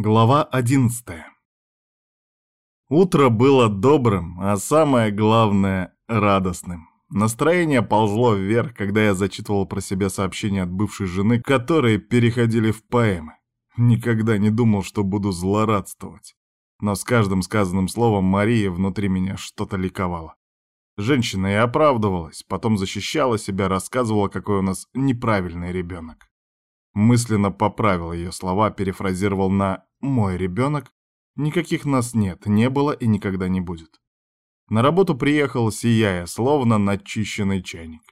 Глава одиннадцатая. Утро было добрым, а самое главное — радостным. Настроение ползло вверх, когда я зачитывал про себя сообщения от бывшей жены, которые переходили в поэмы. Никогда не думал, что буду злорадствовать. Но с каждым сказанным словом Мария внутри меня что-то ликовала. Женщина и оправдывалась, потом защищала себя, рассказывала, какой у нас неправильный ребенок. Мысленно поправил ее слова, перефразировал на «мой ребенок». Никаких нас нет, не было и никогда не будет. На работу приехал, сияя, словно начищенный чайник.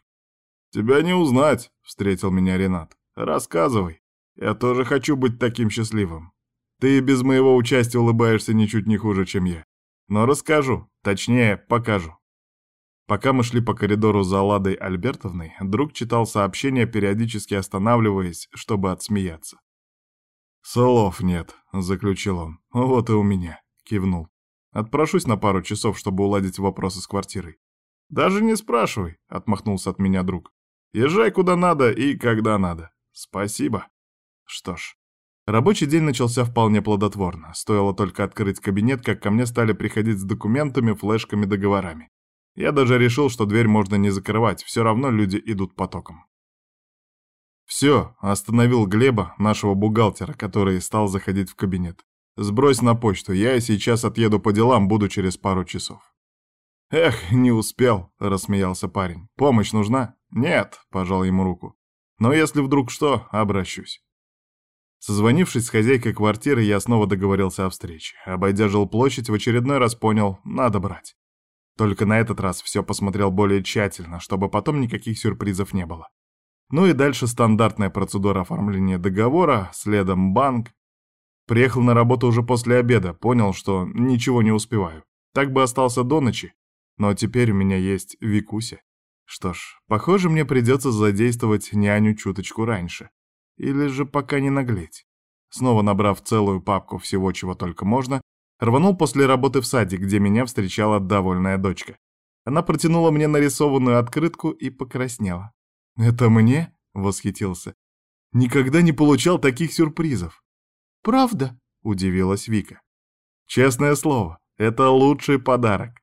«Тебя не узнать», — встретил меня Ренат. «Рассказывай. Я тоже хочу быть таким счастливым. Ты без моего участия улыбаешься ничуть не хуже, чем я. Но расскажу, точнее, покажу». Пока мы шли по коридору за Ладой Альбертовной, друг читал сообщения, периодически останавливаясь, чтобы отсмеяться. «Слов нет», — заключил он. «Вот и у меня», — кивнул. «Отпрошусь на пару часов, чтобы уладить вопросы с квартирой». «Даже не спрашивай», — отмахнулся от меня друг. «Езжай куда надо и когда надо. Спасибо». Что ж, рабочий день начался вполне плодотворно. Стоило только открыть кабинет, как ко мне стали приходить с документами, флешками, договорами. Я даже решил, что дверь можно не закрывать, все равно люди идут потоком. Все, остановил Глеба, нашего бухгалтера, который стал заходить в кабинет. Сбрось на почту, я сейчас отъеду по делам, буду через пару часов. Эх, не успел, рассмеялся парень. Помощь нужна? Нет, пожал ему руку. Но если вдруг что, обращусь. Созвонившись с хозяйкой квартиры, я снова договорился о встрече. Обойдя жилплощадь, в очередной раз понял, надо брать. Только на этот раз все посмотрел более тщательно, чтобы потом никаких сюрпризов не было. Ну и дальше стандартная процедура оформления договора, следом банк. Приехал на работу уже после обеда, понял, что ничего не успеваю. Так бы остался до ночи, но теперь у меня есть Викуся. Что ж, похоже, мне придется задействовать няню чуточку раньше. Или же пока не наглеть. Снова набрав целую папку всего, чего только можно, Рванул после работы в садик, где меня встречала довольная дочка. Она протянула мне нарисованную открытку и покраснела. «Это мне?» — восхитился. «Никогда не получал таких сюрпризов». «Правда?» — удивилась Вика. «Честное слово, это лучший подарок».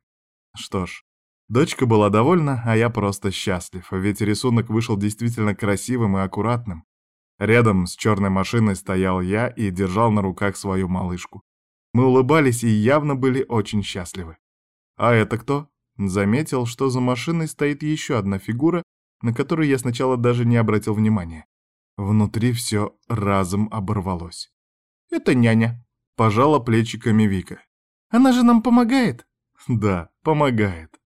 Что ж, дочка была довольна, а я просто счастлив, ведь рисунок вышел действительно красивым и аккуратным. Рядом с черной машиной стоял я и держал на руках свою малышку. Мы улыбались и явно были очень счастливы. «А это кто?» Заметил, что за машиной стоит еще одна фигура, на которую я сначала даже не обратил внимания. Внутри все разом оборвалось. «Это няня», — пожала плечиками Вика. «Она же нам помогает?» «Да, помогает».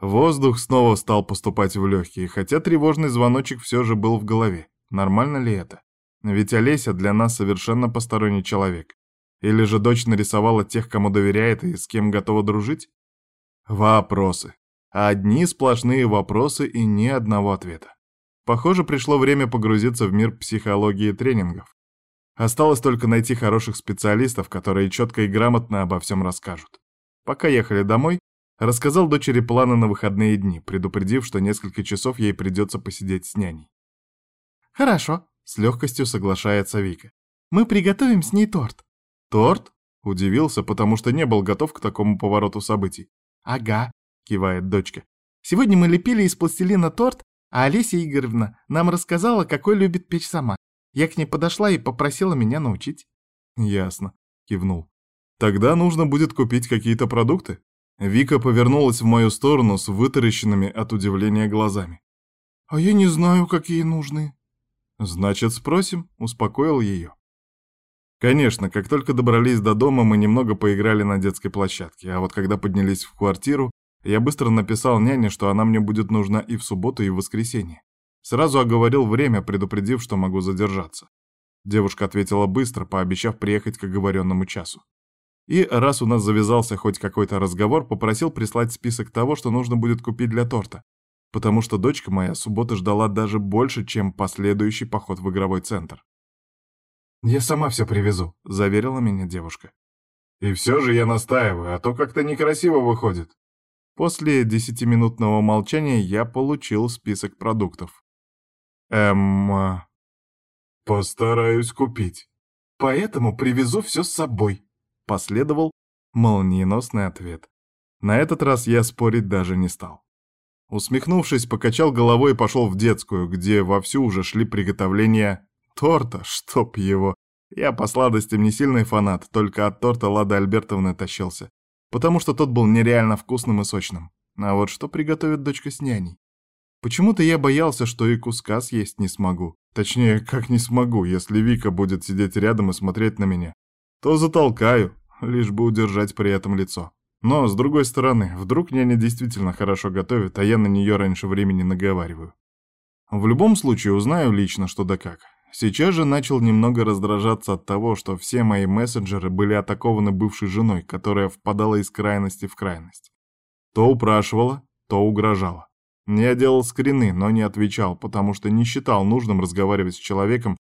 Воздух снова стал поступать в легкие, хотя тревожный звоночек все же был в голове. Нормально ли это? Ведь Олеся для нас совершенно посторонний человек. Или же дочь нарисовала тех, кому доверяет и с кем готова дружить? Вопросы. Одни сплошные вопросы и ни одного ответа. Похоже, пришло время погрузиться в мир психологии тренингов. Осталось только найти хороших специалистов, которые четко и грамотно обо всем расскажут. Пока ехали домой, рассказал дочери планы на выходные дни, предупредив, что несколько часов ей придется посидеть с няней. «Хорошо», — с легкостью соглашается Вика. «Мы приготовим с ней торт. «Торт?» — удивился, потому что не был готов к такому повороту событий. «Ага», — кивает дочка. «Сегодня мы лепили из пластилина торт, а Олеся Игоревна нам рассказала, какой любит печь сама. Я к ней подошла и попросила меня научить». «Ясно», — кивнул. «Тогда нужно будет купить какие-то продукты?» Вика повернулась в мою сторону с вытаращенными от удивления глазами. «А я не знаю, какие нужны». «Значит, спросим», — успокоил ее. Конечно, как только добрались до дома, мы немного поиграли на детской площадке, а вот когда поднялись в квартиру, я быстро написал няне, что она мне будет нужна и в субботу, и в воскресенье. Сразу оговорил время, предупредив, что могу задержаться. Девушка ответила быстро, пообещав приехать к оговоренному часу. И раз у нас завязался хоть какой-то разговор, попросил прислать список того, что нужно будет купить для торта, потому что дочка моя суббота ждала даже больше, чем последующий поход в игровой центр. «Я сама все привезу», — заверила меня девушка. «И все же я настаиваю, а то как-то некрасиво выходит». После десятиминутного молчания я получил список продуктов. «Эм... Постараюсь купить». Поэтому привезу все с собой», — последовал молниеносный ответ. На этот раз я спорить даже не стал. Усмехнувшись, покачал головой и пошел в детскую, где вовсю уже шли приготовления торта, чтоб его. Я по сладостям не сильный фанат, только от торта Лада Альбертовны тащился, потому что тот был нереально вкусным и сочным. А вот что приготовит дочка с няней? Почему-то я боялся, что и куска съесть не смогу. Точнее, как не смогу, если Вика будет сидеть рядом и смотреть на меня. То затолкаю, лишь бы удержать при этом лицо. Но, с другой стороны, вдруг няня действительно хорошо готовит, а я на нее раньше времени наговариваю. В любом случае узнаю лично, что да как. Сейчас же начал немного раздражаться от того, что все мои мессенджеры были атакованы бывшей женой, которая впадала из крайности в крайность. То упрашивала, то угрожала. Я делал скрины, но не отвечал, потому что не считал нужным разговаривать с человеком,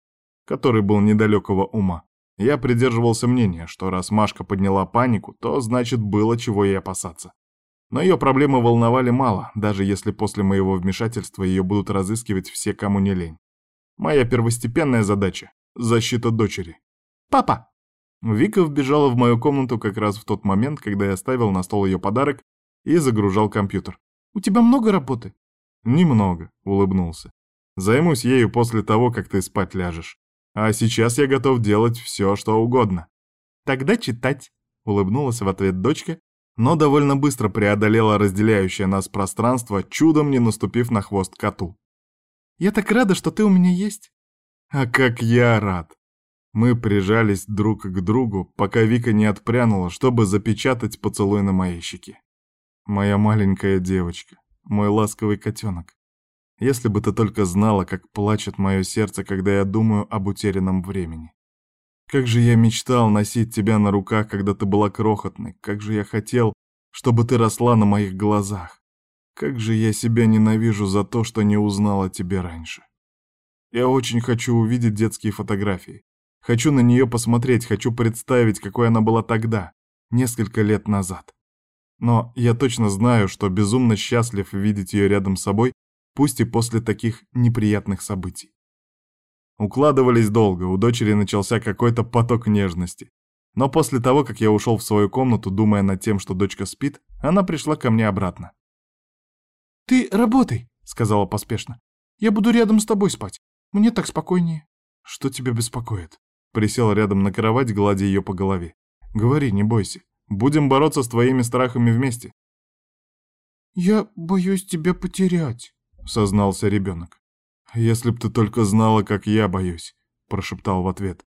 который был недалекого ума. Я придерживался мнения, что раз Машка подняла панику, то значит было чего ей опасаться. Но ее проблемы волновали мало, даже если после моего вмешательства ее будут разыскивать все, кому не лень. Моя первостепенная задача — защита дочери. «Папа!» Вика вбежала в мою комнату как раз в тот момент, когда я ставил на стол ее подарок и загружал компьютер. «У тебя много работы?» «Немного», — улыбнулся. «Займусь ею после того, как ты спать ляжешь. А сейчас я готов делать все, что угодно. Тогда читать, улыбнулась в ответ дочка, но довольно быстро преодолела разделяющее нас пространство, чудом не наступив на хвост коту. Я так рада, что ты у меня есть. А как я рад. Мы прижались друг к другу, пока Вика не отпрянула, чтобы запечатать поцелуй на моей щеке. Моя маленькая девочка, мой ласковый котенок. Если бы ты только знала, как плачет мое сердце, когда я думаю об утерянном времени. Как же я мечтал носить тебя на руках, когда ты была крохотной. Как же я хотел, чтобы ты росла на моих глазах. Как же я себя ненавижу за то, что не узнал о тебе раньше. Я очень хочу увидеть детские фотографии. Хочу на нее посмотреть, хочу представить, какой она была тогда, несколько лет назад. Но я точно знаю, что безумно счастлив видеть ее рядом с собой пусть и после таких неприятных событий. Укладывались долго, у дочери начался какой-то поток нежности. Но после того, как я ушел в свою комнату, думая над тем, что дочка спит, она пришла ко мне обратно. «Ты работай», — сказала поспешно. «Я буду рядом с тобой спать. Мне так спокойнее». «Что тебя беспокоит?» Присел рядом на кровать, гладя ее по голове. «Говори, не бойся. Будем бороться с твоими страхами вместе». «Я боюсь тебя потерять», сознался ребенок. «Если б ты только знала, как я боюсь», — прошептал в ответ.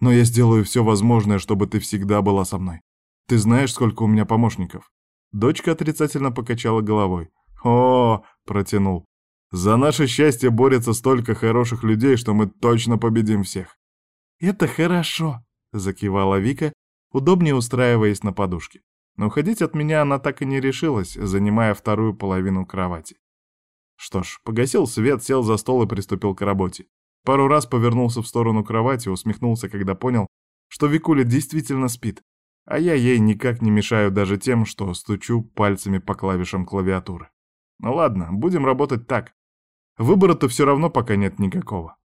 «Но я сделаю все возможное, чтобы ты всегда была со мной. Ты знаешь, сколько у меня помощников?» Дочка отрицательно покачала головой. «О!» — протянул. «За наше счастье борется столько хороших людей, что мы точно победим всех». «Это хорошо», — закивала Вика, удобнее устраиваясь на подушке. Но уходить от меня она так и не решилась, занимая вторую половину кровати. Что ж, погасил свет, сел за стол и приступил к работе. Пару раз повернулся в сторону кровати, усмехнулся, когда понял, что Викуля действительно спит, а я ей никак не мешаю даже тем, что стучу пальцами по клавишам клавиатуры. Ну ладно, будем работать так. Выбора-то все равно пока нет никакого.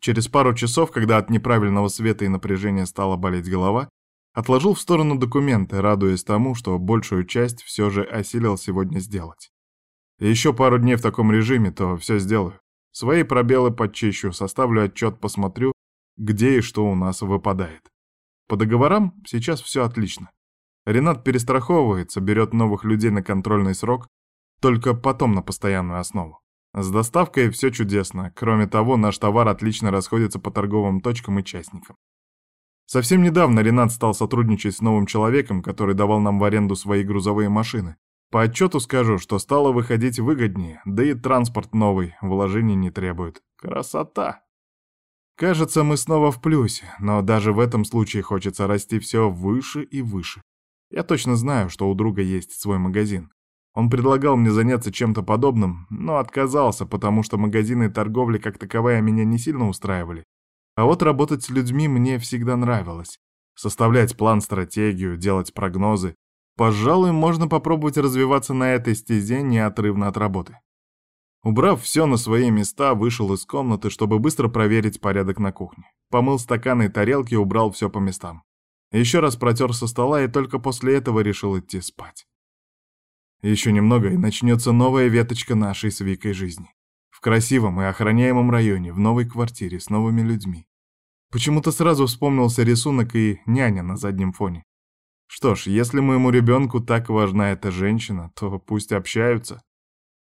Через пару часов, когда от неправильного света и напряжения стала болеть голова, отложил в сторону документы, радуясь тому, что большую часть все же осилил сегодня сделать. Еще пару дней в таком режиме, то все сделаю. Свои пробелы подчищу, составлю отчет, посмотрю, где и что у нас выпадает. По договорам сейчас все отлично. Ренат перестраховывается, берет новых людей на контрольный срок, только потом на постоянную основу. С доставкой все чудесно. Кроме того, наш товар отлично расходится по торговым точкам и частникам. Совсем недавно Ренат стал сотрудничать с новым человеком, который давал нам в аренду свои грузовые машины. По отчету скажу, что стало выходить выгоднее, да и транспорт новый, вложений не требует. Красота! Кажется, мы снова в плюсе, но даже в этом случае хочется расти все выше и выше. Я точно знаю, что у друга есть свой магазин. Он предлагал мне заняться чем-то подобным, но отказался, потому что магазины и торговля как таковая меня не сильно устраивали. А вот работать с людьми мне всегда нравилось. Составлять план, стратегию, делать прогнозы, Пожалуй, можно попробовать развиваться на этой стезе неотрывно от работы. Убрав все на свои места, вышел из комнаты, чтобы быстро проверить порядок на кухне. Помыл стаканы и тарелки убрал все по местам. Еще раз протер со стола и только после этого решил идти спать. Еще немного, и начнется новая веточка нашей с Викой жизни. В красивом и охраняемом районе, в новой квартире, с новыми людьми. Почему-то сразу вспомнился рисунок и няня на заднем фоне. Что ж, если моему ребенку так важна эта женщина, то пусть общаются.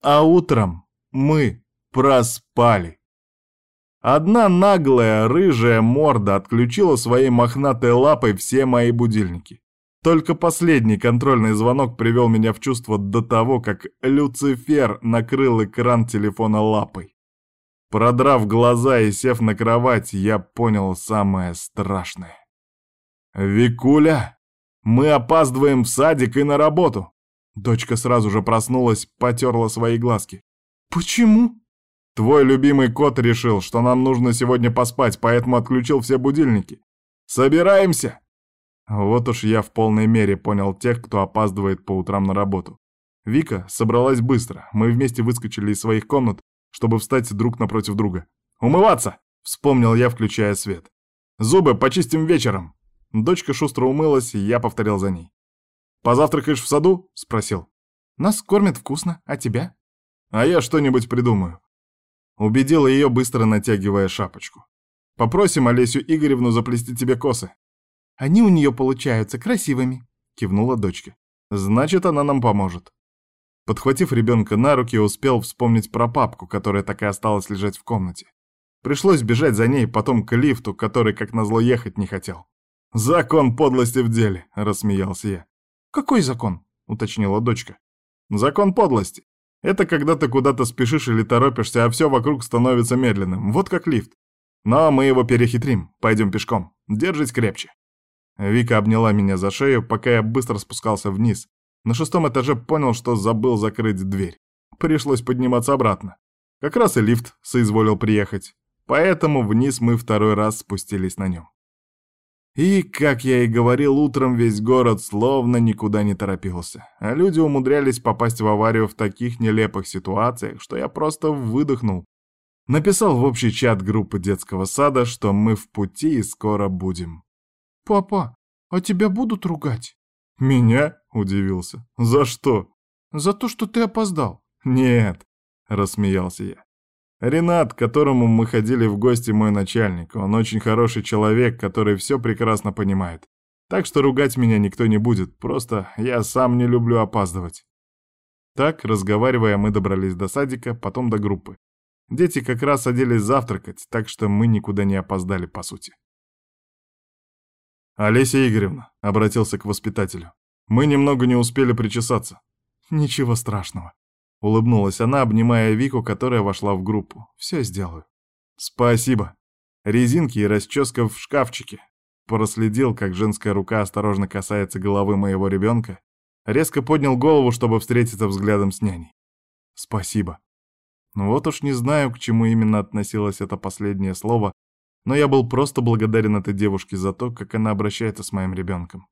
А утром мы проспали. Одна наглая рыжая морда отключила своей мохнатой лапой все мои будильники. Только последний контрольный звонок привел меня в чувство до того, как Люцифер накрыл экран телефона лапой. Продрав глаза и сев на кровать, я понял самое страшное. «Викуля, мы опаздываем в садик и на работу!» Дочка сразу же проснулась, потерла свои глазки. «Почему?» «Твой любимый кот решил, что нам нужно сегодня поспать, поэтому отключил все будильники. Собираемся!» Вот уж я в полной мере понял тех, кто опаздывает по утрам на работу. Вика собралась быстро. Мы вместе выскочили из своих комнат, чтобы встать друг напротив друга. «Умываться!» — вспомнил я, включая свет. «Зубы почистим вечером!» Дочка шустро умылась, и я повторил за ней. «Позавтракаешь в саду?» — спросил. «Нас кормят вкусно, а тебя?» «А я что-нибудь придумаю». Убедила ее, быстро натягивая шапочку. «Попросим Олесю Игоревну заплести тебе косы». Они у нее получаются красивыми», — кивнула дочка. «Значит, она нам поможет». Подхватив ребенка на руки, успел вспомнить про папку, которая так и осталась лежать в комнате. Пришлось бежать за ней, потом к лифту, который, как назло, ехать не хотел. «Закон подлости в деле», — рассмеялся я. «Какой закон?» — уточнила дочка. «Закон подлости. Это когда ты куда-то спешишь или торопишься, а все вокруг становится медленным, вот как лифт. Но мы его перехитрим, пойдем пешком. Держись крепче». Вика обняла меня за шею, пока я быстро спускался вниз. На шестом этаже понял, что забыл закрыть дверь. Пришлось подниматься обратно. Как раз и лифт соизволил приехать. Поэтому вниз мы второй раз спустились на нем. И, как я и говорил, утром весь город словно никуда не торопился, а люди умудрялись попасть в аварию в таких нелепых ситуациях, что я просто выдохнул. Написал в общий чат группы детского сада, что мы в пути и скоро будем. «Папа, а тебя будут ругать?» «Меня?» — удивился. «За что?» «За то, что ты опоздал». «Нет», — рассмеялся я. «Ренат, к которому мы ходили в гости, мой начальник. Он очень хороший человек, который все прекрасно понимает. Так что ругать меня никто не будет, просто я сам не люблю опаздывать». Так, разговаривая, мы добрались до садика, потом до группы. Дети как раз садились завтракать, так что мы никуда не опоздали, по сути. «Олеся Игоревна», — обратился к воспитателю, — «мы немного не успели причесаться». «Ничего страшного», — улыбнулась она, обнимая Вику, которая вошла в группу. «Все сделаю». «Спасибо. Резинки и расческа в шкафчике». Проследил, как женская рука осторожно касается головы моего ребенка, резко поднял голову, чтобы встретиться взглядом с няней. «Спасибо». Ну вот уж не знаю, к чему именно относилось это последнее слово, но я был просто благодарен этой девушке за то, как она обращается с моим ребенком.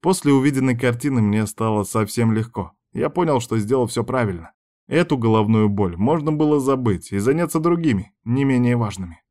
После увиденной картины мне стало совсем легко. Я понял, что сделал все правильно. Эту головную боль можно было забыть и заняться другими, не менее важными.